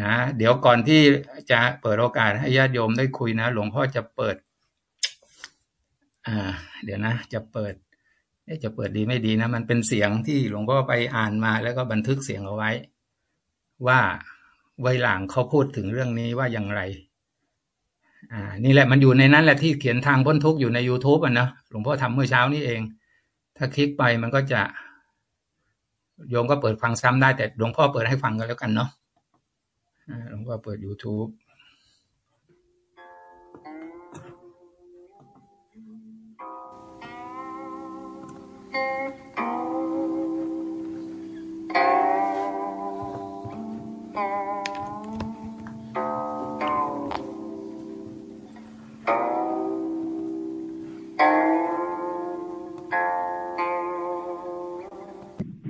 นะเดี๋ยวก่อนที่จะเปิดโอกาสให้ญาติโยมได้คุยนะ หลวงพ่อจะเปิด อ่า เดี๋ยวนะ จะเปิดจะเปิดดีไม่ดีนะ มันเป็นเสียงที่หลวงพ่อไปอ่านมาแล้วก็บันทึกเสียงเอาไว้ ว่าไวหลังเขาพูดถึงเรื่องนี้ว่าอย่างไร อ่า นี่แหละมันอยู่ในนั้นแหละที่เขียนทางพ้นทุกข์อยู่ใน youtube อะนะหลวงพ่อทำเมื่อเช้านี้เอง ถ้าคลิกไปมันก็จะ โยมก็เปิดฟังซ้ำได้แต่หลวงพ่อเปิดให้ฟังกันแล้วกันเนาะ หลวงพ่อเปิด youtube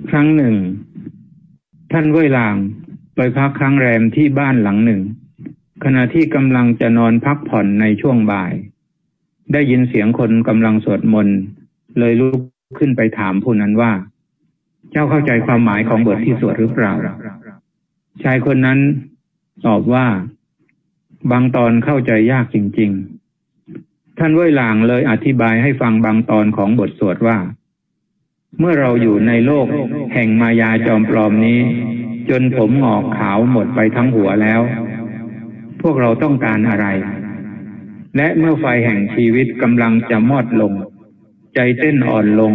ครั้งหนึ่ง ท่านเว่ยลาง ไปพักค้างแรมที่บ้านหลังหนึ่ง ขณะที่กำลังจะนอนพักผ่อนในช่วงบ่าย ได้ยินเสียงคนกำลังสวดมนต์เลยลุกขึ้นไปถามผู้นั้นว่า เจ้าเข้าใจความหมายของบทที่สวดหรือเปล่า ชายคนนั้นตอบว่า บางตอนเข้าใจยากจริง ๆ ท่านเว่ยหลางเลยอธิบายให้ฟังบางตอนของบทสวดว่า เมื่อเราอยู่ในโลกแห่งมายาจอมปลอมนี้ จนผมหงอกขาวหมดไปทั้งหัวแล้ว พวกเราต้องการอะไร และเมื่อไฟแห่งชีวิตกำลังจะมอดลง ใจเต้นอ่อนลง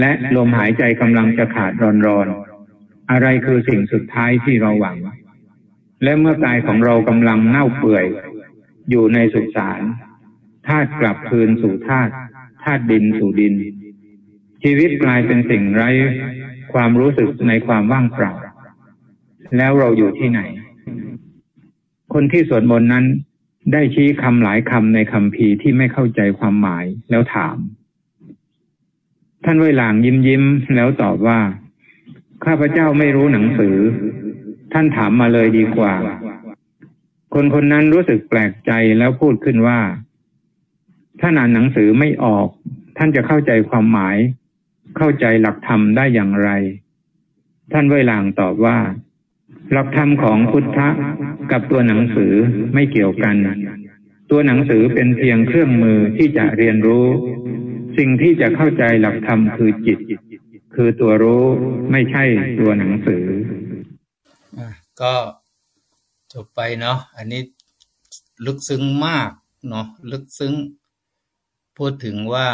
และลมหายใจกำลังจะขาดรอนรอนอะไรคือสิ่งสุดท้ายที่เราหวัง และเมื่อกายของเรากำลังเน่าเปื่อย อยู่ในสุสานธาตุกลับคืนสู่ธาตุธาตุดินสู่ดิน ชีวิตกลายเป็นสิ่งไร้ความรู้สึกในความว่างเปล่า แล้วเราอยู่ที่ไหน คนที่สวดมนต์นั้น ได้ชี้คำหลายคำในคำพีที่ไม่เข้าใจความหมายแล้วถาม ท่านเวลางยิ้มยิ้มแล้วตอบว่า ข้าพเจ้าไม่รู้หนังสือ ท่านถามมาเลยดีกว่า คนคนนั้นรู้สึกแปลกใจแล้วพูดขึ้นว่า ถ้าอ่านหนังสือไม่ออก ท่านจะเข้าใจความหมาย เข้าใจหลักธรรมได้อย่างไร ท่านเวลางตอบว่า หลักธรรมของพุทธะกับตัวหนังสือไม่เกี่ยวกัน ตัวหนังสือเป็นเพียงเครื่องมือที่จะเรียนรู้ สิ่งที่จะเข้าใจหลักธรรมคือจิต คือตัวรู้ไม่ใช่ตัวหนังสือก็จบไปเนาะอันนี้ลึกซึ้งมากเนาะลึกซึ้ง พูดถึงว่า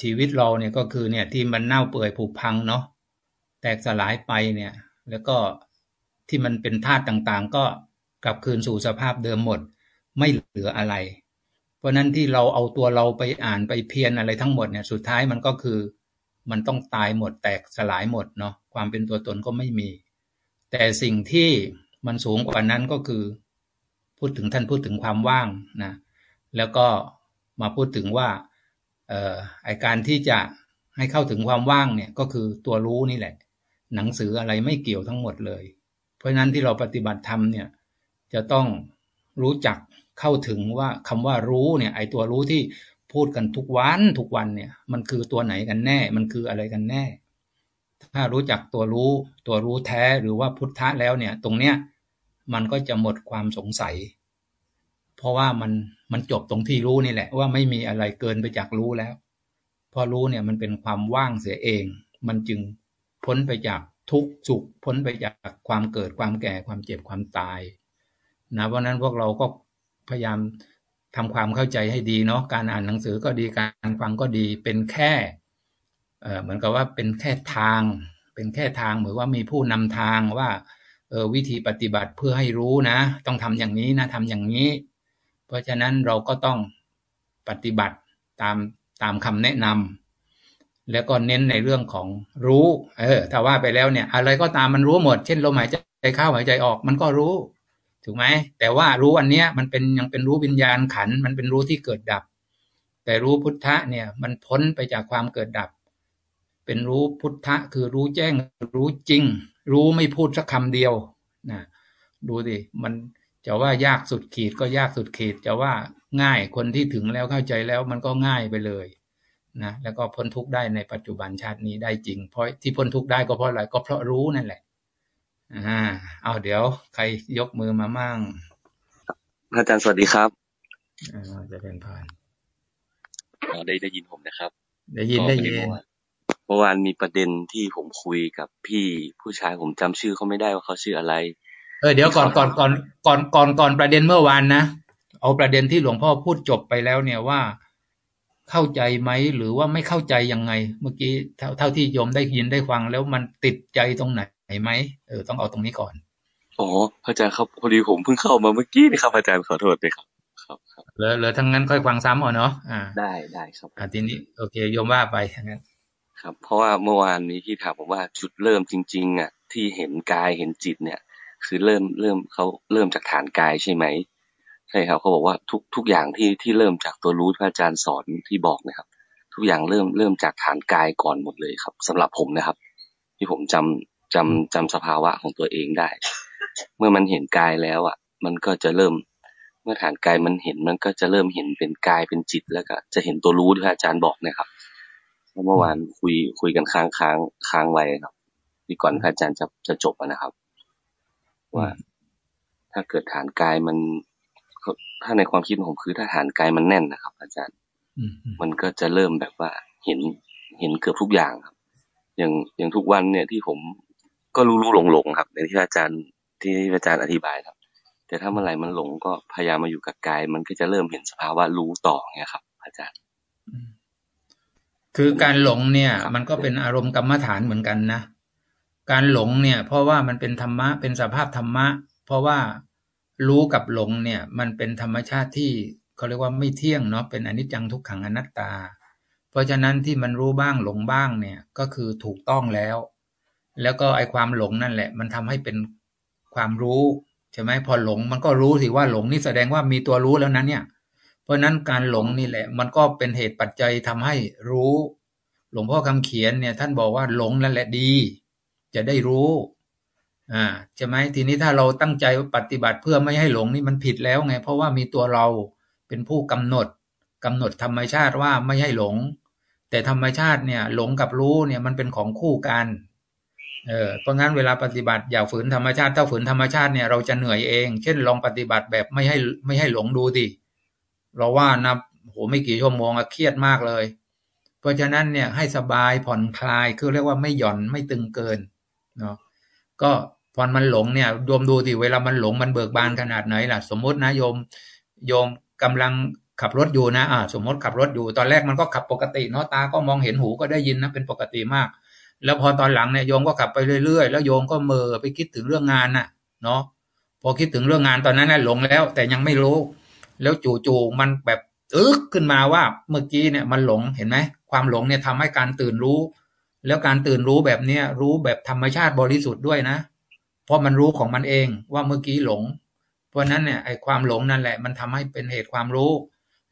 ชีวิตเราเนี่ยก็คือเนี่ยที่มันเน่าเปื่อยผุพังเนาะแตกสลายไปเนี่ย แล้วก็ ที่มันเป็นธาตุต่างๆ ก็กลับคืนสู่สภาพเดิมหมด ไม่เหลืออะไร เพราะนั้นที่เราเอาตัวเราไปอ่านไปเพียนอะไรทั้งหมดเนี่ย สุดท้ายมันก็คือ มันต้องตายหมดแตกสลายหมดเนาะความเป็นตัวตนก็ไม่มี แต่สิ่งที่มันสูงกว่านั้นก็คือ พูดถึงท่านพูดถึงความว่างนะแล้วก็มาพูดถึงว่าเอ่อไอการที่จะให้เข้าถึงความว่างเนี่ยก็คือตัวรู้นี่แหละ หนังสืออะไรไม่เกี่ยวทั้งหมดเลย เพราะฉะนั้นที่เราปฏิบัติธรรมเนี่ย จะต้องรู้จักเข้าถึงว่าคำว่ารู้เนี่ย ไอตัวรู้ที่พูดกันทุกวันทุกวันเนี่ย มันคือตัวไหนกันแน่ มันคืออะไรกันแน่ ถ้ารู้จักตัวรู้ ตัวรู้แท้หรือว่าพุทธะแล้วเนี่ย ตรงเนี้ยมันก็จะหมดความสงสัย เพราะว่ามันมันจบตรงที่รู้นี่แหละ ว่าไม่มีอะไรเกินไปจากรู้แล้ว พอรู้เนี่ยมันเป็นความว่างเสียเอง มันจึงพ้นไปจาก ทุกสุขพ้นไปจากความเกิดความแก่ความเจ็บความตายนะเพราะนั้นพวกเราก็พยายามทำความเข้าใจให้ดีเนาะการอ่านหนังสือก็ดีการฟังก็ดีเป็นแค่เออเหมือนกับว่าเป็นแค่ทาง เป็นแค่ทางเหมือนว่ามีผู้นำทางว่าเออวิธีปฏิบัติเพื่อให้รู้นะ ต้องทำอย่างนี้นะทำอย่างนี้ เพราะฉะนั้นเราก็ต้องปฏิบัติตามตามคำแนะนำ แล้วก็เน้นในเรื่องของรู้ เออ ถ้าว่าไปแล้วเนี่ย อะไรก็ตามมันรู้หมด เช่นลมหายใจเข้าหายใจออก มันก็รู้ ถูกไหม แต่ว่ารู้อันเนี้ย มันเป็นยังเป็นรู้วิญญาณขัน มันเป็นรู้ที่เกิดดับ แต่รู้พุทธะเนี่ย มันพ้นไปจากความเกิดดับ เป็นรู้พุทธะคือรู้แจ้ง รู้จริง รู้ไม่พูดสักคำเดียวนะดูดิมันจะว่ายากสุดขีดก็ยากสุดขีดจะว่าง่ายคนที่ถึงแล้วเข้าใจแล้วมันก็ง่ายไปเลย นะแล้วก็พ้นทุกข์ได้ในปัจจุบันชาตินี้ได้จริง เพราะที่พ้นทุกข์ได้ก็เพราะอะไรก็เพราะรู้นั่นแหละอ่าเอาเดี๋ยวใครยกมือมามั่งอาจารย์สวัสดีครับอ่าจะเป็นผ่านอ๋อได้ได้ยินผมนะครับ ได้ยินได้ยินเมื่อวานมีประเด็นที่ผมคุยกับพี่ผู้ชายผมจำชื่อเขาไม่ได้ว่าเขาชื่ออะไร เออเดี๋ยวก่อนก่อนก่อนก่อนก่อนก่อนประเด็นเมื่อวานนะเอาประเด็นที่หลวงพ่อพูดจบไปแล้วเนี่ยว่า เข้าใจไหม หรือว่าไม่เข้าใจยังไง เมื่อกี้เท่าเท่าที่โยมได้ยินได้ฟังแล้วมันติดใจตรงไหนไหมเออต้องเอาตรงนี้ก่อนอ๋ออาจารย์ครับพอดีผมเพิ่งเข้ามาเมื่อกี้นี่ครับ อาจารย์ขอโทษด้วยครับ ครับครับเหลือเหลือทั้งนั้นค่อยฟังซ้ำเอาเนาะอ่าได้ได้ครับอ่าทีนี้โอเคโยมว่าไปทั้งนั้น ครับ เพราะว่าเมื่อวานนี้ที่ถามผมว่าจุดเริ่มจริง ๆ อะ ที่เห็นกายเห็นจิตเนี่ย คือเริ่มเริ่มเขาเริ่มจากฐานกายใช่ไหม ใช่ครับเขาบอกว่าทุกทุกอย่างที่ที่เริ่มจากตัวรู้ที่อาจารย์สอนที่บอกนะครับ ทุกอย่างเริ่มเริ่มจากฐานกายก่อนหมดเลยครับสำหรับผมนะครับ ที่ผมจำจำจำสภาวะของตัวเองได้ เมื่อมันเห็นกายแล้วอะ มันก็จะเริ่ม เมื่อฐานกายมันเห็นมันก็จะเริ่มเห็นเป็นกายเป็นจิตแล้วก็จะเห็นตัวรู้ที่อาจารย์บอกนะครับเมื่อวานคุยคุยกันค้างค้างค้างไว้ครับที่ก่อนพระอาจารย์จะจะจบนะครับ ว่าถ้าเกิดฐานกายมัน ถ้าในความคิดของผมคือถ้าฐานกายมันแน่นนะครับ อาจารย์อืมอืมมันก็จะเริ่มแบบว่าเห็นเห็นเกือบทุกอย่างครับ อย่างอย่างทุกวันเนี่ยที่ผมก็รู้รู้หลงหลงๆครับอย่างที่อาจารย์ที่อาจารย์อธิบายครับ แต่ถ้าเมื่อไหร่มันหลงก็พยายามมาอยู่กับกาย มันก็จะเริ่มเห็นสภาวะรู้ต่อเงี้ยครับ อาจารย์ คือการหลงเนี่ย มันก็เป็นอารมณ์กรรมฐานเหมือนกันนะการหลงเนี่ย เพราะว่ามันเป็นธรรมะเป็นสภาพธรรมะ เพราะว่า รู้กับหลงเนี่ย มันเป็นธรรมชาติที่เขาเรียกว่าไม่เที่ยงเนาะเป็นอนิจจังทุกขังอนัตตา เพราะฉะนั้นที่มันรู้บ้างหลงบ้างเนี่ยก็คือถูกต้องแล้ว แล้วก็ไอความหลงนั่นแหละ มันทำให้เป็นความรู้ใช่ไหมพอหลงมันก็รู้สิว่าหลงนี่แสดงว่ามีตัวรู้แล้วนั้นเนี่ย เพราะฉะนั้นการหลงนี่แหละ มันก็เป็นเหตุปัจจัยทำให้รู้ หลวงพ่อคำเขียนเนี่ย ท่านบอกว่าหลงนั่นแหละดี จะได้รู้ อ่าใช่ไหมทีนี้ถ้าเราตั้งใจปฏิบัติเพื่อไม่ให้หลงนี่มันผิดแล้วไง เพราะว่ามีตัวเราเป็นผู้กำหนดกำหนดธรรมชาติว่าไม่ให้หลง แต่ธรรมชาติเนี่ยหลงกับรู้เนี่ยมันเป็นของคู่กันเออเพราะงั้นเวลาปฏิบัติอย่าฝืนธรรมชาติถ้าฝืนธรรมชาติเนี่ยเราจะเหนื่อยเอง เช่นลองปฏิบัติแบบไม่ให้ไม่ให้หลงดูดิเราว่านะโหไม่กี่ชั่วโมงอะเครียดมากเลย เพราะฉะนั้นเนี่ยให้สบายผ่อนคลายคือเรียกว่าไม่หย่อนไม่ตึงเกินเนาะ ก็พอมันหลงเนี่ยรวมดูดิเวลามันหลงมันเบิกบานขนาดไหนล่ะ สมมตินะโยมโยมกำลังขับรถอยู่นะอ่าสมมติขับรถอยู่ตอนแรกมันก็ขับปกติเนาะตาก็มองเห็นหูก็ได้ยินนะเป็นปกติมาก แล้วพอตอนหลังเนี่ยโยมก็ขับไปเรื่อย ๆ แล้วโยมก็เมอไปคิดถึงเรื่องงานน่ะเนาะพอคิดถึงเรื่องงานตอนนั้นน่ะหลงแล้ว แต่ยังไม่รู้ แล้วจู่ๆมันแบบอึกขึ้นมาว่าเมื่อกี้เนี่ยมันหลงเห็นไหมความหลงเนี่ยทำให้การตื่นรู้ แล้วการตื่นรู้แบบเนี้ยรู้แบบธรรมชาติบริสุทธิ์ด้วยนะ เพราะมันรู้ของมันเองว่าเมื่อกี้หลง เพราะนั้นเนี่ยไอ้ความหลงนั่นแหละ มันทำให้เป็นเหตุความรู้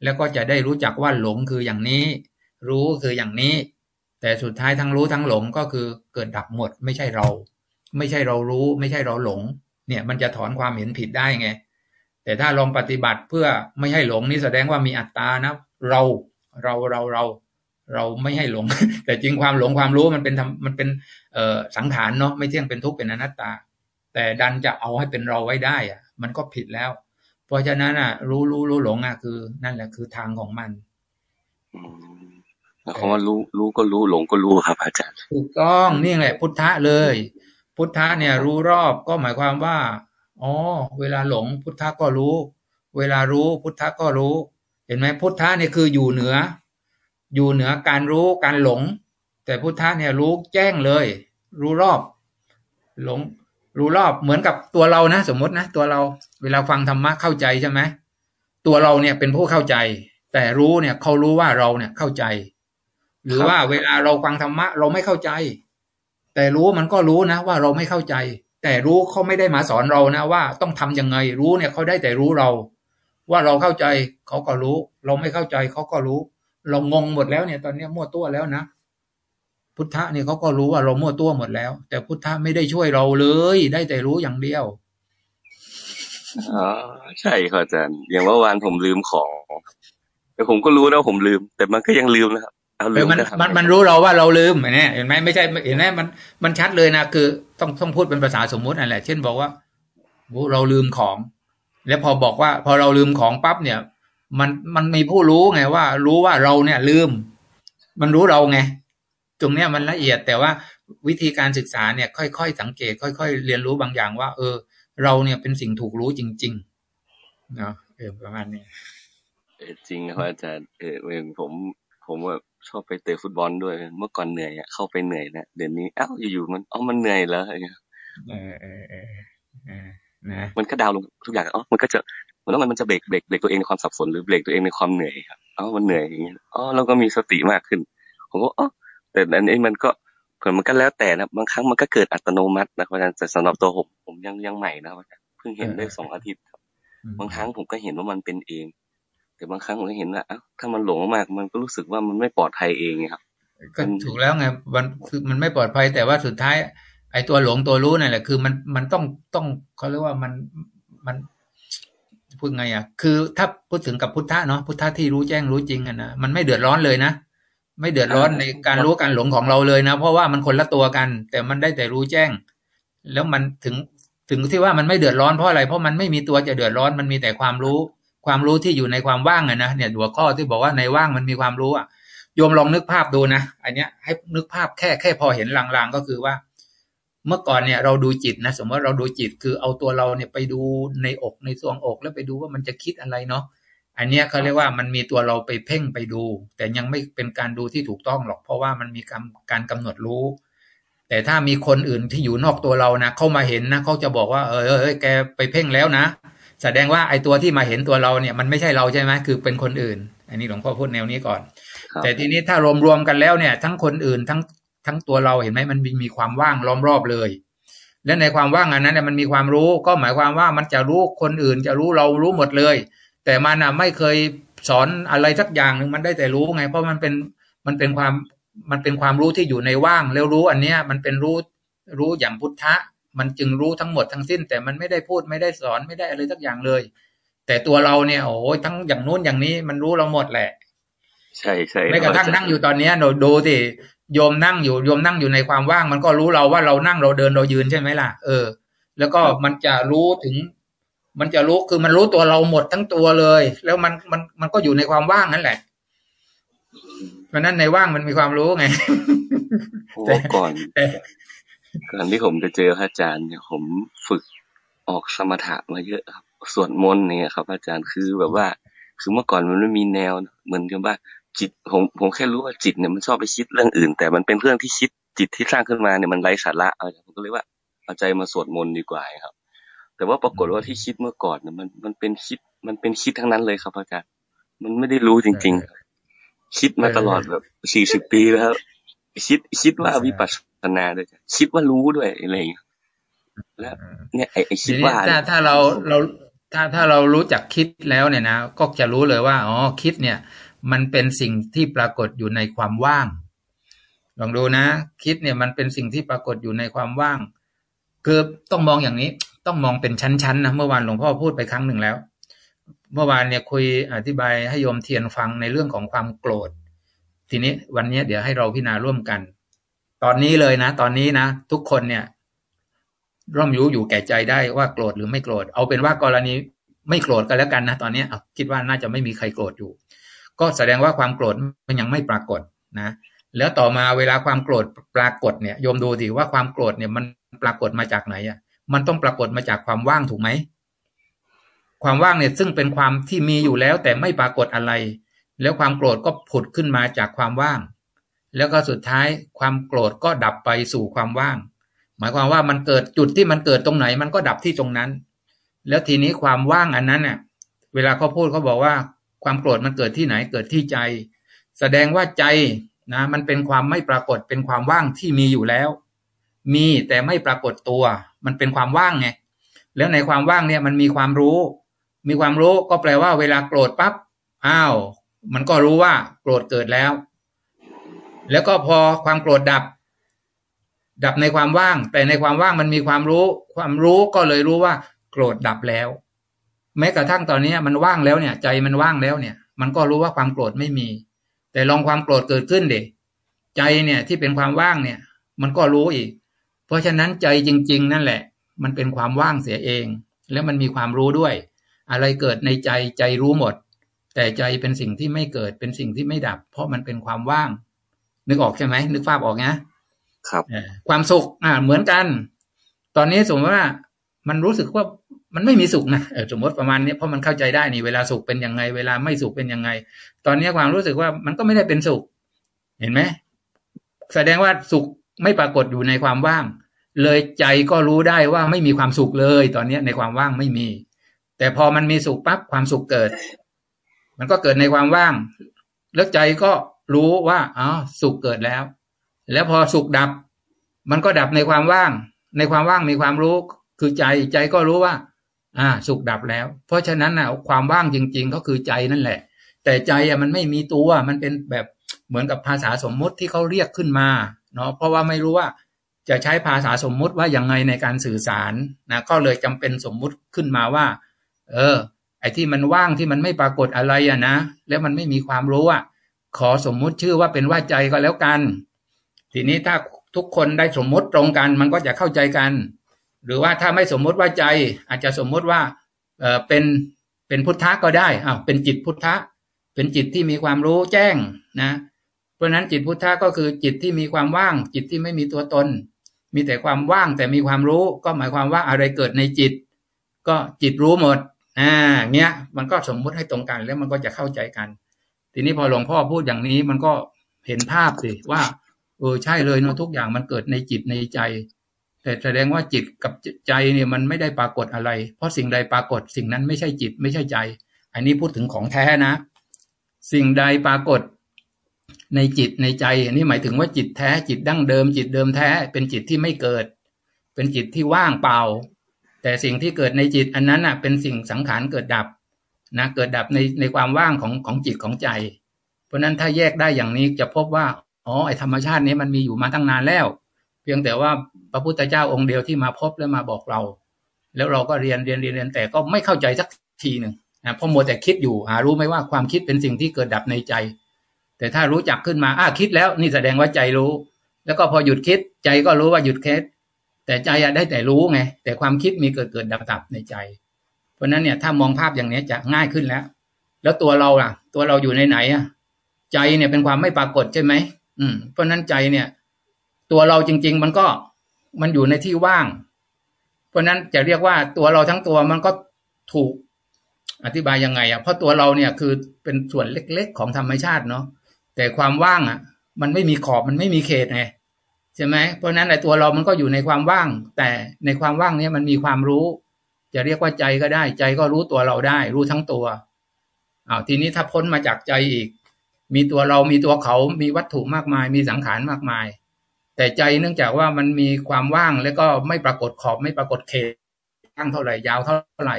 แล้วก็จะได้รู้จักว่าหลงคืออย่างนี้ รู้คืออย่างนี้ แต่สุดท้ายทั้งรู้ทั้งหลงก็คือเกิดดับหมดไม่ใช่เรา ไม่ใช่เรารู้ ไม่ใช่เราหลง เนี่ยมันจะถอนความเห็นผิดได้ไง แต่ถ้าลองปฏิบัติเพื่อไม่ให้หลงนี่แสดงว่ามีอัตตานะ เราเราเราเรา เราไม่ให้หลง แต่จริงความหลงความรู้มันเป็นธรรมมันเป็นเอ่อสังขารเนาะไม่เที่ยงเป็นทุกข์เป็นอนัตตา แต่ดันจะเอาให้เป็นเราไว้ได้อะมันก็ผิดแล้ว เพราะฉะนั้นอะ รู้รู้รู้หลงอะคือ นั่นแหละคือทางของมันอืมแล้วคำว่ารู้รู้ก็รู้หลงก็รู้ครับ อาจารย์ถูกต้องนี่แหละ พุทธะเลย พุทธะเนี่ย รู้รอบก็หมายความว่าอ๋อเวลาหลงพุทธะก็รู้ เวลารู้พุทธะก็รู้ เห็นไหมพุทธะเนี่ยคืออยู่เหนือ อยู่เหนือการรู้การหลง แต่พุทธะเนี่ยรู้แจ้งเลย รู้รอบ หลง รู้รอบเหมือนกับตัวเรานะ สมมตินะตัวเราเวลาฟังธรรมะเข้าใจใช่ไหมตัวเราเนี่ยเป็นผู้เข้าใจ แต่รู้เนี่ยเขารู้ว่าเราเนี่ยเข้าใจ หรือว่าเวลาเราฟังธรรมะเราไม่เข้าใจ แต่รู้มันก็รู้นะ ว่าเราไม่เข้าใจ แต่รู้เขาไม่ได้มาสอนเรานะ ว่าต้องทำยังไงรู้เนี่ยเขาได้แต่รู้เรา ว่าเราเข้าใจเขาก็รู้ เราไม่เข้าใจเขาก็รู้ เรางงหมดแล้วเนี่ย ตอนเนี้ยมั่วตัวแล้วนะพุทธะเนี่ยเขาก็รู้ว่าเรามั่วตัวหมดแล้ว แต่พุทธะไม่ได้ช่วยเราเลย ได้แต่รู้อย่างเดียวอ๋อใช่ครับอาจารย์ อย่างเมื่อวานผมลืมของแต่ผมก็รู้นะว่าผมลืม แต่มันก็ยังลืมนะครับเอาเอลือมมันก็ทำมันไงมันรู้เราว่าเราลืมเห็นไหมเห็นไหมไม่ใช่เห็นไหมมันมันชัดเลยนะคือ ต้องต้องพูดเป็นภาษาสมมุตินั่นแหละเช่นบอกว่าโอ้เราลืมของ แล้วพอบอกว่า พอเราลืมของปั๊บเนี่ย มันมันมีผู้รู้ไงว่า รู้ว่าเราเนี่ยลืม มันรู้เราไงตรงเนี้ยมันละเอียดแต่ว่าวิธีการศึกษาเนี่ย ค่อยๆสังเกต ค่อย ๆ เรียนรู้บางอย่างว่า เออ เราเนี่ยเป็นสิ่งถูกรู้จริงๆเนาะเออประมาณนี้เออจริงครับอาจารย์เออเองผมผมแบบชอบไปเตะฟุตบอลด้วย เมื่อก่อนเหนื่อยอะเข้าไปเหนื่อยนะเดี๋ยวนี้เอ้าอยู่ๆมันเอ้ามันเหนื่อยแล้วอะไรเงี้ยเออเออเออเออนะมันก็ดาวน์ลงทุกอย่างอ๋อมันก็จะเห มือนว่ามันมันจะเบรกเบรกเบรกตัวเองในความสับสนหรือเบรกตัวเองในความเหนื่อยครับอ๋อมันเหนื่อยอย่างเงี้ยอ๋อเราก็มีสติมากขึ้น ผมก็อ๋อแต่อันนี้มันก็เผื่อมันก็แล้วแต่นะบางครั้งมันก็เกิดอัตโนมัตินะครับอาจารย์แต่สำหรับตัวผมผมยังยังใหม่นะครับอาจารย์เพิ่งเห็นได้สองอาทิตย์ครับบางครั้งผมก็เห็นว่ามันเป็นเอง แต่บางครั้งผมก็เห็นว่าอ้าวถ้ามันหลงมากๆมันก็รู้สึกว่ามันไม่ปลอดภัยเองไงครับก็ถูกแล้วไงมันคือมันไม่ปลอดภัยแต่ว่าสุดท้าย ไอ้ตัวหลงตัวรู้นั่นแหละคือมันมันต้องต้องเขาเรียกว่ามันมัน พูดไงอะ คือถ้าพูดถึงกับพุทธะเนาะพุทธะที่รู้แจ้งรู้จริงอะนะมันไม่เดือดร้อนเลยนะไม่เดือดร้อนในการรู้การหลงของเราเลยนะ เพราะว่ามันคนละตัวกัน แต่มันได้แต่รู้แจ้ง แล้วมันถึงถึงที่ว่ามันไม่เดือดร้อนเพราะอะไรเพราะมันไม่มีตัวจะเดือดร้อนมันมีแต่ความรู้ ความรู้ที่อยู่ในความว่างอะนะเนี่ยหัวข้อที่บอกว่าในว่างมันมีความรู้อะโยมลองนึกภาพดูนะอันเนี้ยให้นึกภาพแค่แค่พอเห็นลางๆก็คือว่า เมื่อก่อนเนี่ยเราดูจิตนะ สมมติว่าเราดูจิตคือเอาตัวเราเนี่ยไปดูในอกในซวงอก แล้วไปดูว่ามันจะคิดอะไรเนาะอันเนี้ยเขาเรียกว่ามันมีตัวเราไปเพ่งไปดู แต่ยังไม่เป็นการดูที่ถูกต้องหรอก เพราะว่ามันมีการการกำหนดรู้ แต่ถ้ามีคนอื่นที่อยู่นอกตัวเรานะเข้ามาเห็นนะเขาจะบอกว่าเออเออเออแกไปเพ่งแล้วนะ แสดงว่าไอ้ตัวที่มาเห็นตัวเราเนี่ยมันไม่ใช่เราใช่ไหมคือเป็นคนอื่น อันนี้หลวงพ่อพูดแนวนี้ก่อนครับแต่ทีนี้ถ้ารวมรวมๆกันแล้วเนี่ย ทั้งคนอื่นทั้ง ทั้งตัวเราเห็นไหมมันมีมีความว่างล้อมรอบเลย และในความว่างอันนั้นเนี่ยมันมีความรู้ก็หมายความว่ามันจะรู้คนอื่นจะรู้เรารู้หมดเลย แต่มันอะไม่เคยสอนอะไรสักอย่างหนึ่งมันได้แต่รู้ไง เพราะมันเป็นมันเป็นความมันเป็นความรู้ที่อยู่ในว่างแล้วรู้อันเนี้ยมันเป็นรู้รู้อย่างพุทธะ มันจึงรู้ทั้งหมดทั้งสิ้น แต่มันไม่ได้พูดไม่ได้สอนไม่ได้อะไรสักอย่างเลย แต่ตัวเราเนี่ยโอ้ยทั้งอย่างนู้นอย่างนี้มันรู้เราหมดแหละ ใช่ใช่ไม่กระทั่งอาจานั่งอยู่ตอนเนี้ยหนูดูสิ โยมนั่งอยู่โยมนั่งอยู่ในความว่าง มันก็รู้เราว่าเรานั่งเราเดินเรายืนใช่ไหมล่ะเออ แล้วก็มันจะรู้ถึง มันจะรู้คือมันรู้ตัวเราหมดทั้งตัวเลย แล้วมันมันมันก็อยู่ในความว่างนั่นแหละเพราะฉะนั้นในว่างมันมีความรู้ไงโอ้แต่ก่อนแต่ก่อนที่ผมจะเจอพระอาจารย์เนี่ยผมฝึกออกสมถะมาเยอะครับสวดมนต์เนี่ยครับ อาจารย์คือแบบว่า คือเมื่อก่อนมันไม่มีแนวนะเหมือนกับว่า จิตผมผมแค่รู้ว่าจิตเนี่ยมันชอบไปคิดเรื่องอื่น แต่มันเป็นเรื่องที่คิดจิตที่สร้างขึ้นมาเนี่ยมันไร้สาระอะไรผมก็เลยว่าเอาใจมาสวดมนต์ดีกว่าครับ แต่ว่าปรากฏว่าที่คิดเมื่อก่อนเนี่ยมันมันเป็นคิดมันเป็นคิดทั้งนั้นเลยครับอาจารย์มันไม่ได้รู้จริง ๆครับคิดมาตลอดแบบสี่สิบปีแล้วคิดคิดว่าวิปัสสนาด้วยคิดว่ารู้ด้วยอะไรอย่างเงี้ยแล้วเนี่ยไอ้ไอ้ทีคิดนี้ว่าถ้าเนี่ยถ้าเราเราถ้าถ้าเรารู้จักคิดแล้วเนี่ยนะก็จะรู้เลยว่าอ๋อคิดเนี่ย มันเป็นสิ่งที่ปรากฏอยู่ในความว่าง ลองดูนะ คิดเนี่ยมันเป็นสิ่งที่ปรากฏอยู่ในความว่าง คือต้องมองอย่างนี้ ต้องมองเป็นชั้นๆนะเมื่อวานหลวงพ่อพูดไปครั้งหนึ่งแล้ว เมื่อวานเนี่ยคุยอธิบายให้โยมเทียนฟังในเรื่องของความโกรธ ทีนี้วันนี้เดี๋ยวให้เราพิจารณาร่วมกัน ตอนนี้เลยนะ ตอนนี้นะ ทุกคนเนี่ยร่อมรู้อยู่แก่ใจได้ว่าโกรธหรือไม่โกรธ เอาเป็นว่ากรณีไม่โกรธกันแล้วกันนะตอนนี้คิดว่าน่าจะไม่มีใครโกรธอยู่ ก็แสดงว่าความโกรธมันยังไม่ปรากฏนะแล้วต่อมาเวลาความโกรธปรากฏเนี่ยโยมดูดิว่าความโกรธเนี่ยมันปรากฏมาจากไหนอะ มันต้องปรากฏมาจากความว่างถูกไหมความว่างเนี่ยซึ่งเป็นความที่มีอยู่แล้วแต่ไม่ปรากฏอะไร แล้วความโกรธก็ผุดขึ้นมาจากความว่าง แล้วก็สุดท้ายความโกรธก็ดับไปสู่ความว่าง หมายความว่ามันเกิดจุดที่มันเกิดตรงไหน มันก็ดับที่ตรงนั้น แล้วทีนี้ความว่างอันนั้นเนี่ยเวลาเขาพูดเขาบอกว่า ความโกรธมันเกิดที่ไหนเกิดที่ใจ แสดงว่าใจนะมันเป็นความไม่ปรากฏเป็นความว่างที่มีอยู่แล้ว มีแต่ไม่ปรากฏตัว มันเป็นความว่างไงแล้วในความว่างเนี่ยมันมีความรู้ มีความรู้ก็แปลว่าเวลาโกรธปั๊บอ้าว มันก็รู้ว่าโกรธเกิดแล้ว แล้วก็พอความโกรธดับ ดับในความว่าง แต่ในความว่างมันมีความรู้ ความรู้ก็เลยรู้ว่า โกรธดับแล้ว แม้กระทั่งตอนนี้มันว่างแล้วเนี่ย ใจมันว่างแล้วเนี่ย มันก็รู้ว่าความโกรธไม่มี แต่ลองความโกรธเกิดขึ้นเด็ใจเนี่ยที่เป็นความว่างเนี่ย มันก็รู้อีก เพราะฉะนั้นใจจริง ๆ นั่นแหละ มันเป็นความว่างเสียเอง แล้วมันมีความรู้ด้วย อะไรเกิดในใจใจรู้หมด แต่ใจเป็นสิ่งที่ไม่เกิดเป็นสิ่งที่ไม่ดับ เพราะมันเป็นความว่าง นึกออกใช่ไหมนึกภาพออกนะครับความสุขอ่าเหมือนกัน ตอนนี้สมมติว่า มันรู้สึกว่า มันไม่มีสุขนะเออสมมติประมาณนี้เพราะมันเข้าใจได้นี่เวลาสุขเป็นยังไง เวลาไม่สุขเป็นยังไง ตอนนี้ความรู้สึกว่ามันก็ไม่ได้เป็นสุข เห็นไหมแสดงว่าสุขไม่ปรากฏอยู่ในความว่าง เลยใจก็รู้ได้ว่าไม่มีความสุขเลย ตอนนี้ในความว่างไม่มี แต่พอมันมีสุขปั๊บความสุขเกิด มันก็เกิดในความว่าง แล้วใจก็รู้ว่าอ๋อสุขเกิดแล้ว แล้วพอสุขดับ มันก็ดับในความว่าง ในความว่างมีความรู้ คือใจใจก็รู้ว่า อ่า สุขดับแล้ว เพราะฉะนั้นนะความว่างจริง ๆ ก็คือใจนั่นแหละ แต่ใจอะมันไม่มีตัวมันเป็นแบบเหมือนกับภาษาสมมุติที่เขาเรียกขึ้นมาเนาะเพราะว่าไม่รู้ว่าจะใช้ภาษาสมมุติว่ายังไงในการสื่อสารนะก็เลยจำเป็นสมมุติขึ้นมาว่า เออ ไอ้ที่มันว่างที่มันไม่ปรากฏอะไรอะนะแล้วมันไม่มีความรู้อะขอสมมุติชื่อว่าเป็นว่าใจก็แล้วกัน ทีนี้ถ้าทุกคนได้สมมุติตรงกัน มันก็จะเข้าใจกัน หรือว่าถ้าไม่สมมติว่าใจ อาจจะสมมติว่าเออเป็นเป็นพุทธะก็ได้อ้าวเป็นจิตพุทธะ เป็นจิตที่มีความรู้แจ้งนะ เพราะนั้นจิตพุทธะก็คือจิตที่มีความว่าง จิตที่ไม่มีตัวตน มีแต่ความว่างแต่มีความรู้ ก็หมายความว่าอะไรเกิดในจิต ก็จิตรู้หมดอ่าเนี้ยมันก็สมมุติให้ตรงกันแล้วมันก็จะเข้าใจกัน ทีนี้พอหลวงพ่อพูดอย่างนี้มันก็เห็นภาพสิว่าเออใช่เลยเนาะทุกอย่างมันเกิดในจิตในใจ แต่แสดงว่าจิตกับใจเนี่ยมันไม่ได้ปรากฏอะไร เพราะสิ่งใดปรากฏสิ่งนั้นไม่ใช่จิตไม่ใช่ใจ อันนี้พูดถึงของแท้นะ สิ่งใดปรากฏในจิตในใจ อันนี้หมายถึงว่าจิตแท้จิตดั้งเดิม จิตเดิมแท้ เป็นจิตที่ไม่เกิด เป็นจิตที่ว่างเปล่า แต่สิ่งที่เกิดในจิตอันนั้นอะเป็นสิ่งสังขารเกิดดับนะเกิดดับในในความว่างของของจิตของใจ เพราะนั้นถ้าแยกได้อย่างนี้จะพบว่าอ๋อไอธรรมชาตินี้มันมีอยู่มาตั้งนานแล้ว เพียงแต่ว่า พระพุทธเจ้าองค์เดียวที่มาพบและมาบอกเรา แล้วเราก็เรียนเรียนเรียนเรียนแต่ก็ไม่เข้าใจสักทีหนึ่งนะเพราะมัวแต่คิดอยู่หารู้ไหมว่าความคิดเป็นสิ่งที่เกิดดับในใจ แต่ถ้ารู้จักขึ้นมาอ้าคิดแล้ว นี่แสดงว่าใจรู้ แล้วก็พอหยุดคิดใจก็รู้ว่าหยุดคิดแต่ใจได้แต่รู้ไง แต่ความคิดมีเกิดเกิดดับดับในใจ เพราะนั้นเนี่ยถ้ามองภาพอย่างนี้จะง่ายขึ้นแล้ว แล้วตัวเราล่ะ ตัวเราอยู่ในไหนอะใจเนี่ยเป็นความไม่ปรากฏใช่ไหมอืมเพราะนั้นใจเนี่ย ตัวเราจริง ๆ มันก็ มันอยู่ในที่ว่าง เพราะนั้นจะเรียกว่าตัวเราทั้งตัวมันก็ถูกอธิบายยังไงอะเพราะตัวเราเนี่ยคือเป็นส่วนเล็กๆของธรรมชาติเนาะแต่ความว่างอะ มันไม่มีขอบมันไม่มีเขตไงใช่ไหมเพราะนั้นไอ้ตัวเรามันก็อยู่ในความว่าง แต่ในความว่างนี้มันมีความรู้ จะเรียกว่าใจก็ได้ ใจก็รู้ตัวเราได้ รู้ทั้งตัวอ้าวทีนี้ถ้าพ้นมาจากใจอีก มีตัวเรามีตัวเขามีวัตถุมากมาย มีสังขารมากมาย แต่ใจเนื่องจากว่ามันมีความว่างแล้วก็ไม่ปรากฏขอบไม่ปรากฏเขตตั้งเท่าไหร่ยาวเท่าไหร่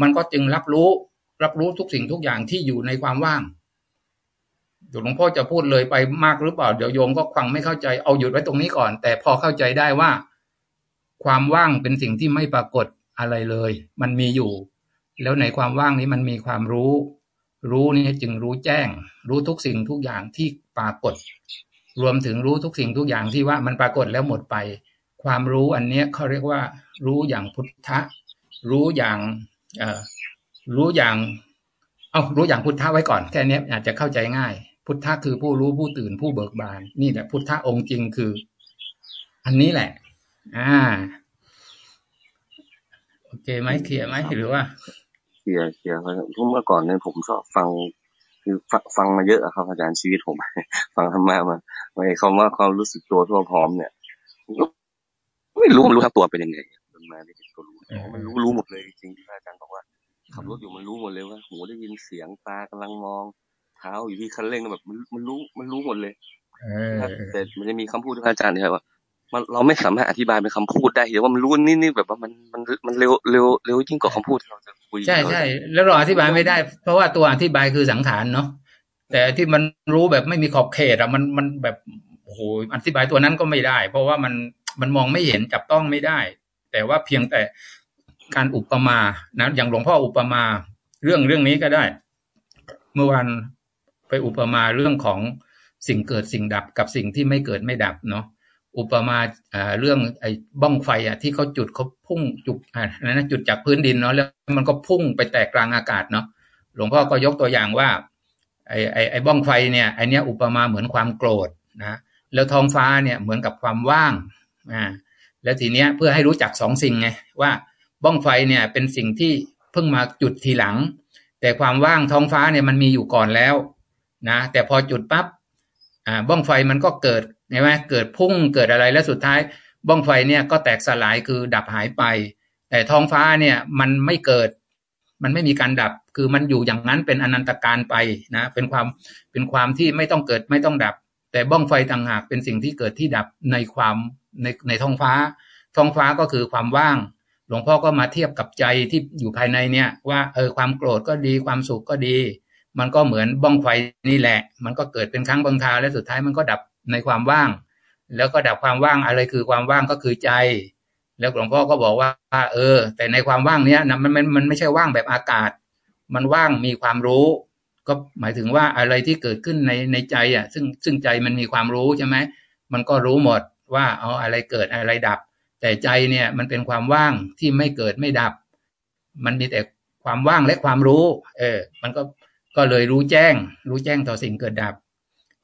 มันก็จึงรับรู้รับรู้ทุกสิ่งทุกอย่างที่อยู่ในความว่างเดี๋ยวหลวงพ่อจะพูดเลยไปมากหรือเปล่า เดี๋ยวโยมก็ฟังไม่เข้าใจเอาหยุดไว้ตรงนี้ก่อน แต่พอเข้าใจได้ว่า ความว่างเป็นสิ่งที่ไม่ปรากฏอะไรเลย มันมีอยู่ แล้วในความว่างนี้มันมีความรู้ รู้นี่จึงรู้แจ้ง รู้ทุกสิ่งทุกอย่างที่ปรากฏ รวมถึงรู้ทุกสิ่งทุกอย่างที่ว่ามันปรากฏแล้วหมดไป ความรู้อันเนี้ยเขาเรียกว่า รู้อย่างพุทธะ รู้อย่างรู้อย่างเอารู้อย่างพุทธะไว้ก่อนแค่นี้อาจจะเข้าใจง่าย พุทธะคือผู้รู้ผู้ตื่นผู้เบิกบาน นี่แหละพุทธะองค์จริงคือ อันนี้แหละ อ่า โอเคไหมเคลียร์ไหมหรือว่าเคลียร์เคลียร์เพราะเมื่อก่อนเนี่ยผมชอบฟัง คือฟังมาเยอะครับอาจารย์ชีวิตผม ฟังธรรมะมาไอ้คำว่าความรู้สึกตัวทั่วพร้อมเนี่ยไม่รู้มันรู้ทั้งตัวเป็นยังไงมันมาไม่ถึงตัวรู้มันรู้รู้หมดเลยจริงที่อาจารย์บอกว่าขับรถอยู่มันรู้หมดเลยว่าหูได้ยินเสียงตากำลังมอง เท้าอยู่ที่คันเร่งแบบมันมันรู้มันรู้หมดเลยแต่มันจะมีคำพูดที่อาจารย์เนี่ยว่า มันเราไม่สามารถอธิบายเป็นคำพูดได้เดี๋ยวว่ามันรู้นี่นี่แบบว่ามันมันมันเร็วเร็วเร็วยิ่งกว่าคำพูดที่เราจะคุยใช่ใช่แล้วเราอธิบายไม่ได้ เพราะว่าตัวอธิบายคือสังขารเนาะแต่ที่มันรู้แบบไม่มีขอบเขตอะมันมันแบบโอ้โหอธิบายตัวนั้นก็ไม่ได้ เพราะว่ามันมันมองไม่เห็นจับต้องไม่ได้ แต่ว่าเพียงแต่การอุปมานะอย่างหลวงพ่ออุปมาเรื่องเรื่องนี้ก็ได้ เมื่อวันไปอุปมาเรื่องของสิ่งเกิดสิ่งดับกับสิ่งที่ไม่เกิดไม่ดับเนาะ อุปมาเรื่องไอ้บ้องไฟอะที่เขาจุดเขาพุ่งจุดอะไรนะจุดจากพื้นดินเนาะแล้วมันก็พุ่งไปแตกกลางอากาศเนาะหลวงพ่อก็ยกตัวอย่างว่าไอ้ไอ้ไอ้บ้องไฟเนี่ยไอเนี้ยอุปมาเหมือนความโกรธนะแล้วท้องฟ้าเนี่ยเหมือนกับความว่างอ่าแล้วทีเนี้ยเพื่อให้รู้จักสองสิ่งไงว่าบ้องไฟเนี่ยเป็นสิ่งที่เพิ่งมาจุดทีหลัง แต่ความว่างท้องฟ้าเนี่ยมันมีอยู่ก่อนแล้วนะแต่พอจุดปั๊บอ่าบ้องไฟมันก็เกิด ใช่ไหมเกิดพุ่งเกิดอะไรแล้วสุดท้ายบ้องไฟเนี่ยก็แตกสลายคือดับหายไป แต่ท้องฟ้าเนี่ยมันไม่เกิด มันไม่มีการดับคือมันอยู่อย่างนั้นเป็นอนันตการไปนะเป็นความเป็นความที่ไม่ต้องเกิดไม่ต้องดับ แต่บ้องไฟต่างหากเป็นสิ่งที่เกิดที่ดับในความในในท้องฟ้า ท้องฟ้าก็คือความว่าง หลวงพ่อก็มาเทียบกับใจที่อยู่ภายในเนี่ย ว่าเออความโกรธก็ดีความสุขก็ดี มันก็เหมือนบ้องไฟนี่แหละ มันก็เกิดเป็นครั้งบางคราวและสุดท้ายมันก็ดับ ในความว่าง แล้วก็ดับความว่างอะไรคือความว่างก็คือใจ แล้วหลวงพ่อก็บอกว่า เออ แต่ในความว่างเนี้ยนะมันมันมันไม่ใช่ว่างแบบอากาศ มันว่างมีความรู้ ก็หมายถึงว่าอะไรที่เกิดขึ้นในในใจอะ ซึ่งซึ่งใจมันมีความรู้ใช่ไหมมันก็รู้หมดว่าเอาอะไรเกิดอะไรดับ แต่ใจเนี่ยมันเป็นความว่างที่ไม่เกิดไม่ดับ มันมีแต่ความว่างและความรู้ เออ มันก็ก็เลยรู้แจ้ง รู้แจ้งต่อสิ่งเกิดดับ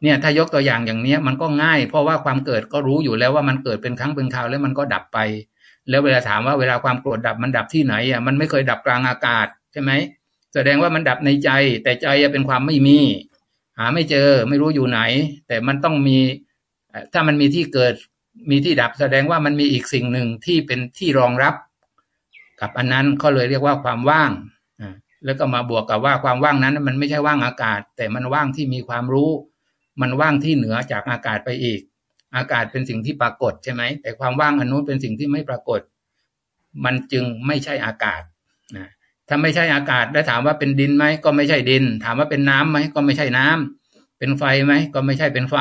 เนี่ยถ้ายกตัวอย่างอย่างเนี้ยมันก็ง่าย เพราะว่าความเกิดก็รู้อยู่แล้วว่ามันเกิดเป็นครั้งเป็นคราวแล้วมันก็ดับไป แล้วเวลาถามว่าเวลาความโกรธดับมันดับที่ไหนอะมันไม่เคยดับกลางอากาศใช่ไหมแสดงว่ามันดับในใจ แต่ใจเป็นความไม่มี หาไม่เจอไม่รู้อยู่ไหน แต่มันต้องมีถ้ามันมีที่เกิดมีที่ดับแสดงว่ามันมีอีกสิ่งหนึ่งที่เป็นที่รองรับ กับอันนั้นก็เลยเรียกว่าความว่างแล้วก็มาบวกกับว่าความว่างนั้นมันไม่ใช่ว่างอากาศ แต่มันว่างที่มีความรู้ มันว่างที่เหนือจากอากาศไปอีก อากาศเป็นสิ่งที่ปรากฏใช่ไหม แต่ความว่างอันนู้นเป็นสิ่งที่ไม่ปรากฏ มันจึงไม่ใช่อากาศนะถ้าไม่ใช่อากาศแล้วถามว่าเป็นดินไหมก็ไม่ใช่ดิน ถามว่าเป็นน้ํำไหมก็ไม่ใช่น้ำเป็นไฟไหมก็ไม่ใช่เป็นไฟ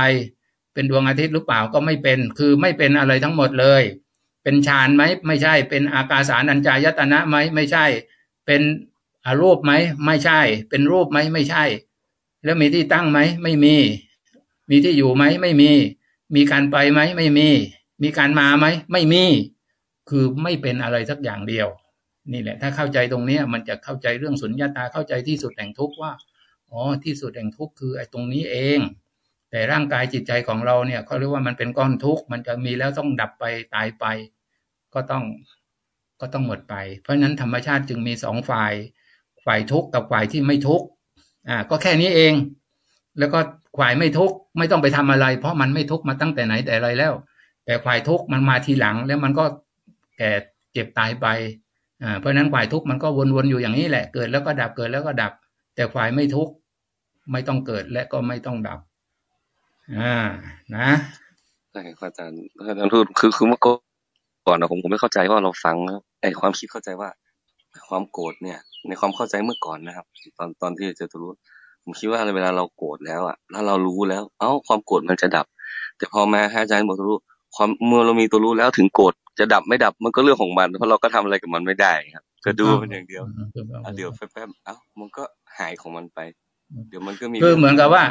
เป็นดวงอาทิตย์หรือเปล่าก็ไม่เป็น คือไม่เป็นอะไรทั้งหมดเลย เป็นฌานไหมไม่ใช่ เป็นอากาสานัญจายตนะไหมไม่ใช่ เป็นอารูปไหมไม่ใช่ เป็นรูปไหมไม่ใช่ แล้วมีที่ตั้งไหมไม่มี มีที่อยู่ไหมไม่มี มีการไปไหมไม่มี มีการมาไหมไม่มี คือไม่เป็นอะไรสักอย่างเดียว นี่แหละ ถ้าเข้าใจตรงนี้มันจะเข้าใจเรื่องสุญญาตาเข้าใจที่สุดแห่งทุกข์ว่าอ๋อที่สุดแห่งทุกข์คือไอ้ตรงนี้เอง แต่ร่างกายจิตใจของเราเนี่ยเขาเรียกว่ามันเป็นก้อนทุกข์มันจะมีแล้วต้องดับไปตายไป ก็ต้องก็ต้องหมดไป เพราะฉะนั้นธรรมชาติจึงมีสองฝ่าย ฝ่ายทุกข์กับฝ่ายที่ไม่ทุกข์อ่าก็แค่นี้เอง แล้วก็ ฝ่ายไม่ทุกข์ไม่ต้องไปทำอะไร เพราะมันไม่ทุกข์มาตั้งแต่ไหนแต่ไรแล้ว แต่ฝ่ายทุกข์มันมาทีหลังแล้วมันก็แก่เจ็บตายไปอ่าเพราะนั้นฝ่ายทุกข์มันก็วนๆอยู่อย่างนี้แหละเกิดแล้วก็ดับเกิดแล้วก็ดับ แต่ฝ่ายไม่ทุกข์ไม่ต้องเกิดและก็ไม่ต้องดับอ่านะใช่ครับอาจารย์อาจารย์พูดคือคือเมื่อก่อนนะผมผมไม่เข้าใจว่าเราฟังไอความคิดเข้าใจว่า ความโกรธเนี่ย ในความเข้าใจเมื่อก่อนนะครับ ตอนตอนที่จะรู้ ผมคิดว่าเวลาเราโกรธแล้วอะถ้าเรารู้แล้ว เอ้าความโกรธมันจะดับ แต่พอมาอาจารย์บอกตัวรู้ ความเมื่อเรามีตัวรู้แล้วถึงโกรธจะดับไม่ดับมันก็เรื่องของมัน เพราะเราก็ทำอะไรกับมันไม่ได้ครับ ก็ดูมันอย่างเดียวเดี๋ยวแป๊บๆเอ้ามันก็หายของมันไป เดี๋ยวมันก็มีคือเหมือนกับว่า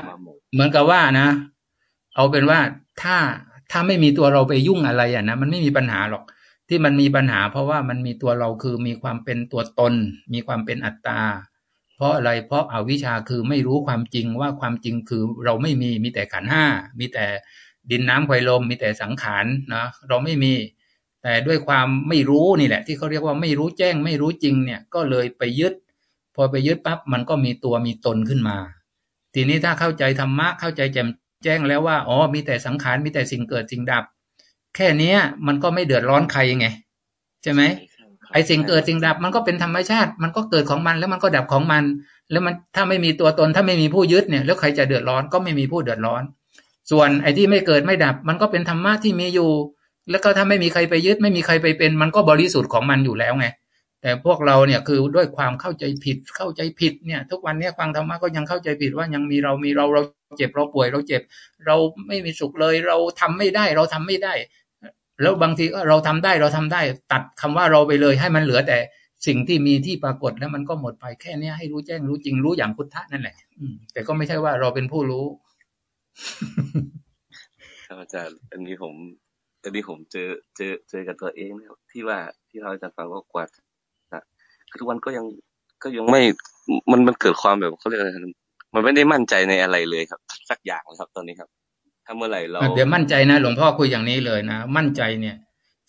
เหมือนกับว่านะ เอาเป็นว่าถ้าถ้าไม่มีตัวเราไปยุ่งอะไรอะนะมันไม่มีปัญหาหรอก ที่มันมีปัญหา เพราะว่ามันมีตัวเราคือมีความเป็นตัวตน มีความเป็นอัตตา เพราะอะไรเพราะอาวิชชาคือไม่รู้ความจริงว่าความจริงคือเราไม่มีมีแต่ขันห้ามีแต่ดินน้ำไฟลมมีแต่สังขารนะเราไม่มี แต่ด้วยความไม่รู้นี่แหละ ที่เขาเรียกว่าไม่รู้แจ้งไม่รู้จริงเนี่ยก็เลยไปยึด พอไปยึดปั๊บมันก็มีตัวมีตนขึ้นมา ทีนี้ถ้าเข้าใจธรรมะเข้าใจแจ่มแจ้งแล้วว่าอ๋อมีแต่สังขารมีแต่สิ่งเกิดสิ่งดับ แค่นี้มันก็ไม่เดือดร้อนใครไงใช่ไหม ไอสิ่งเกิดสิ่งดับมันก็เป็นธรรมชาติ มันก็เกิดของมันแล้วมันก็ดับของมัน แล้วมันถ้าไม่มีตัวตนถ้าไม่มีผู้ยึดเนี่ย แล้วใครจะเดือดร้อนก็ไม่มีผู้เดือดร้อน ส่วนไอ้ที่ไม่เกิดไม่ดับ มันก็เป็นธรรมะที่มีอยู่ แล้วก็ถ้าไม่มีใครไปยึด ไม่มีใครไปเป็น มันก็บริสุทธิ์ของมันอยู่แล้วไงแต่พวกเราเนี่ยคือด้วยความเข้าใจผิดเข้าใจผิดเนี่ย ทุกวันนี้ฟังธรรมะก็ยังเข้าใจผิดว่ายังมีเรามีเราเราเจ็บเราป่วยเราเจ็บ เราไม่มีสุขเลย เราทำไม่ได้เราทำไม่ได้ แล้วบางทีก็เราทำได้เราทำได้ ตัดคำว่าเราไปเลย ให้มันเหลือแต่สิ่งที่มีที่ปรากฏแล้วมันก็หมดไปแค่เนี้ยให้รู้แจ้งรู้จริงรู้อย่างพุทธะนั่นแหละอืมแต่ก็ไม่ใช่ว่าเราเป็นผู้รู้ครับอาจารย์อันนี้ผมอันนี้ผมเจอเจอเจอกับตัวเองนะที่ว่าที่เราอาจารย์ฟังว่ากว่านะคือทุกวันก็ยังก็ยังไม่มันมันเกิดความแบบเขาเรียกอะไรมันไม่ได้มั่นใจในอะไรเลยครับ สักอย่างเลยครับตอนนี้ครับ ถ้าเมื่อไหร่เรา เดี๋ยวมั่นใจนะ หลวงพ่อคุยอย่างนี้เลยนะ มั่นใจเนี่ย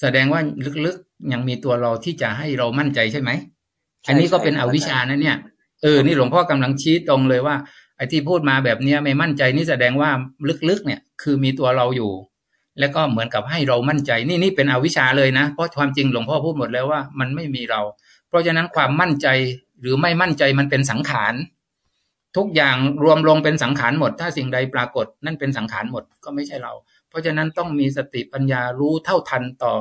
แสดงว่าลึกๆยังมีตัวเราที่จะให้เรามั่นใจใช่ไหม อันนี้ก็เป็นอวิชชานะเนี่ย เออ นี่หลวงพ่อกำลังชี้ตรงเลยว่า ไอ้ที่พูดมาแบบเนี้ยไม่มั่นใจนี่แสดงว่าลึกๆเนี่ย คือมีตัวเราอยู่ แล้วก็เหมือนกับให้เรามั่นใจ นี่นี่เป็นอวิชชาเลยนะ เพราะความจริงหลวงพ่อพูดหมดแล้วว่ามันไม่มีเรา เพราะฉะนั้นความมั่นใจหรือไม่มั่นใจมันเป็นสังขาร ทุกอย่างรวมลงเป็นสังขารหมด ถ้าสิ่งใดปรากฏนั่นเป็นสังขารหมดก็ไม่ใช่เรา เพราะฉะนั้นต้องมีสติปัญญารู้เท่าทันต่อ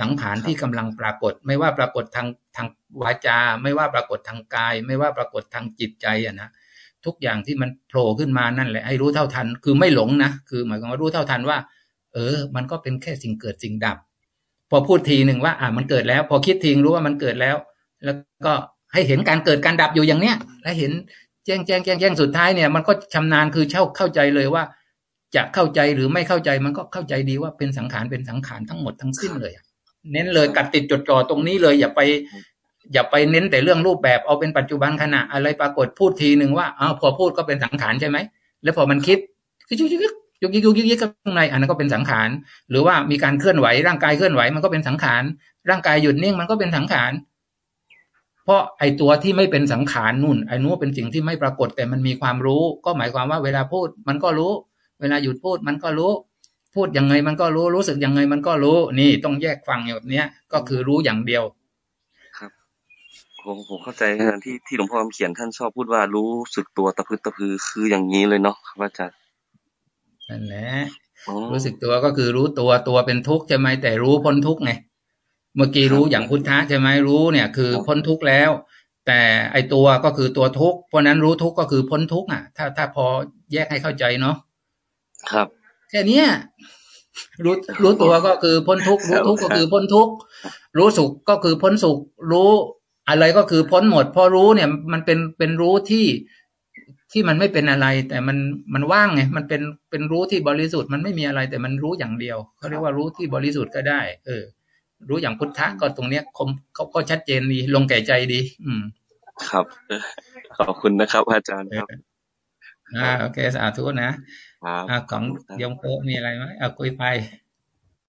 สังขารที่กำลังปรากฏ ไม่ว่าปรากฏทางทางวาจา ไม่ว่าปรากฏทางกาย ไม่ว่าปรากฏทางจิตใจอะนะทุกอย่างที่มันโผล่ขึ้นมานั่นแหละให้รู้เท่าทัน คือไม่หลงนะคือหมายความว่ารู้เท่าทันว่า เออ มันก็เป็นแค่สิ่งเกิดสิ่งดับ พอพูดทีหนึ่งว่า อ่ามันเกิดแล้ว พอคิดทีรู้ว่ามันเกิดแล้ว แล้วก็ให้เห็นการเกิดการดับอยู่อย่างเนี้ยและเห็น แจ้งแจ้งแจ้งแจ้งสุดท้ายเนี่ยมันก็ชำนาญคือเข้าเข้าใจเลยว่า จะเข้าใจหรือไม่เข้าใจมันก็เข้าใจดีว่าเป็นสังขารเป็นสังขารทั้งหมดทั้งสิ้นเลยเน้นเลยกัดติดจดจ่อตรงนี้เลย อย่าไป อย่าไปเน้นแต่เรื่องรูปแบบเอาเป็นปัจจุบันขณะอะไรปรากฏพูดทีหนึ่งว่าอ้าวพอพูดก็เป็นสังขารใช่ไหมแล้วพอมันคิดยุกยิกยุกยุกยิกยุกยิกข้างในอันนั้นก็เป็นสังขาร หรือว่ามีการเคลื่อนไหวร่างกายเคลื่อนไหวมันก็เป็นสังขาร ร่างกายหยุดนิ่งมันก็เป็นสังขาร เพราะไอตัวที่ไม่เป็นสังขารนู่นไอนู้นเป็นสิ่งที่ไม่ปรากฏแต่มันมีความรู้ ก็หมายความว่าเวลาพูดมันก็รู้ เวลาหยุดพูดมันก็รู้ พูดยังไงมันก็รู้รู้สึกยังไงมันก็รู้ นี่ต้องแยกฟังอย่างเนี้ยก็คือรู้อย่างเดียว ครับผมผมเข้าใจนะที่ที่หลวงพ่อคำเขียนท่านชอบพูดว่ารู้สึกตัวตะพึดตะพือคืออย่างนี้เลยเนาะครับอาจารย์นั่นแหละอ๋อรู้สึกตัวก็คือรู้ตัวตัวเป็นทุกข์ใช่ไหมแต่รู้พ้นทุกข์ไง เมื่อกี้รู้อย่างพุทธะใช่ไหมรู้เนี่ยคือพ้นทุกข์แล้ว แต่ไอตัวก็คือตัวทุกข์เพราะนั้นรู้ทุกข์ก็คือพ้นทุกข์อะ ถ้าถ้าพอแยกให้เข้าใจเนาะครับแค่เนี้ยรู้รู้ตัวก็คือพ้นทุกข์รู้ทุกข์ก็คือพ้นทุกข์รู้สุขก็คือพ้นสุข รู้อะไรก็คือพ้นหมดเพราะรู้เนี่ย มันเป็นเป็นรู้ที่ที่มันไม่เป็นอะไร แต่มันมันว่างไงมันเป็นเป็นรู้ที่บริสุทธิ์มันไม่มีอะไร แต่มันรู้อย่างเดียวเขาเรียกว่ารู้ที่บริสุทธิ์ก็ได้ เออ รู้อย่างพุทธะก็ตรงเนี้ยคมเขาก็ชัดเจนดีลงแก่ใจดี อืม ครับ ขอบคุณนะครับ อาจารย์ครับอ่าโอเคสาธุนะครับอ่าของโยมโกมีอะไรไหมเอาคุยไป